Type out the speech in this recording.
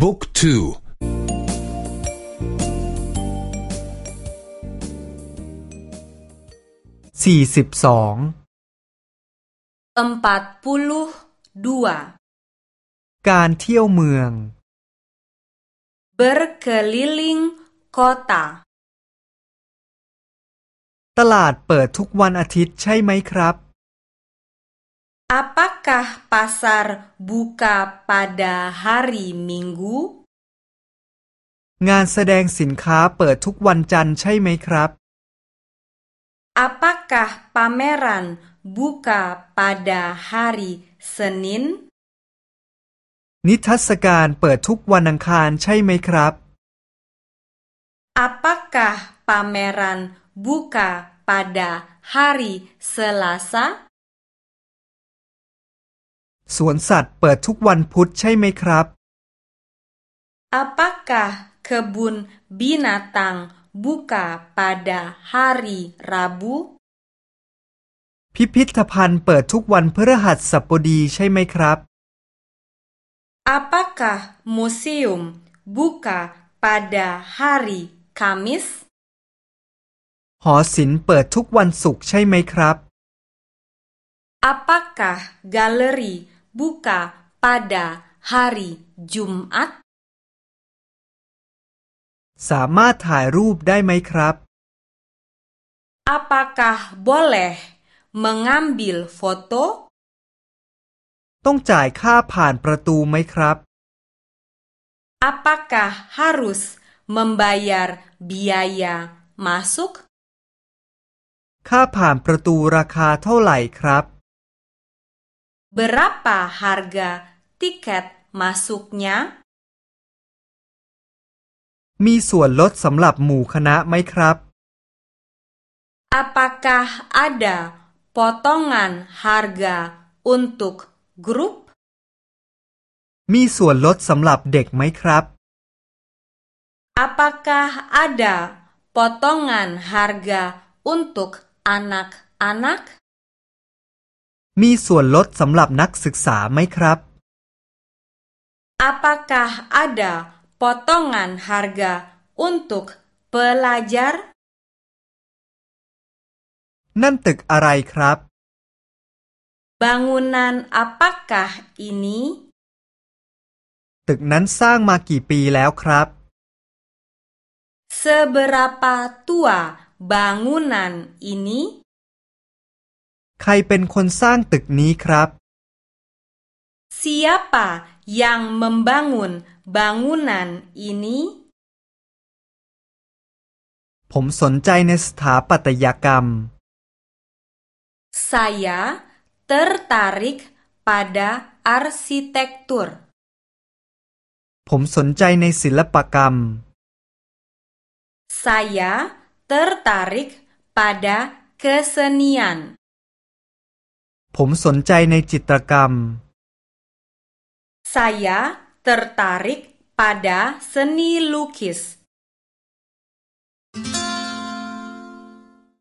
บุ๊กทูสี่สิบสองการเที่ยวเมืองเบอร์เกลิลิงคอตาตลาดเปิดทุกวันอาทิตย์ใช่ไหมครับ Apakah pasar buka pada hari Minggu? งานแสดงสินค้าเปิดทุกวันจันทร์ใช่ไหมครับ Apakah pameran buka pada hari Senin? นิทรรศการเปิดทุกวันอังคารใช่ไหมครับ Apakah pameran buka pada hari Selasa? สวนสัตว์เปิดทุกวันพุธใช่ไหมครับ Apakah kebun binatang buka pada hari Rabu? พิพิธภัณฑ์เปิดทุกวันพฤหัสบดีใช่ไหมครับ Apakah museum buka pada hari Kamis? หอศิลป์เปิดทุกวันศุกร์ใช่ไหมครับ Apakah galeri buka pada hari Jumat สามารถถ่ายรูปได้ไหมครับ Apakah boleh mengambil foto ต้องจ่ายค่าผ่านประตูไหมครับ Apakah harus membayar biaya masuk ค่าผ่านประตูราคาเท่าไหร่ครับ Berapa harga tiket masuknya? มีส่วนลดสำหรับหมู่คณะไหมครับ Apakah ada potongan harga untuk grup? มีส่วนลดสำหรับเด็กไหมครับ Apakah ada potongan harga untuk anak-anak? มีส่วนลดสำหรับนักศึกษาไหมครับ Apakah ada potongan harga untuk pelajar นั่นตึกอะไรครับ Bangunan apakah ini ตึกนั้นสร้างมากี่ปีแล้วครับ Seberapa tua bangunan ini? ใครเป็นคนสร้างตึกนี้ครับ Siapa yang membangun bangunan ini ผมสนใจในสถาปัตยกรรม Saya tertarik pada arsitektur ผมสนใจในศิลปกรรม Saya tertarik pada kesenian ผมสนใจในจิตรกรรม Saya tertarik pada seni lukis. Thank you.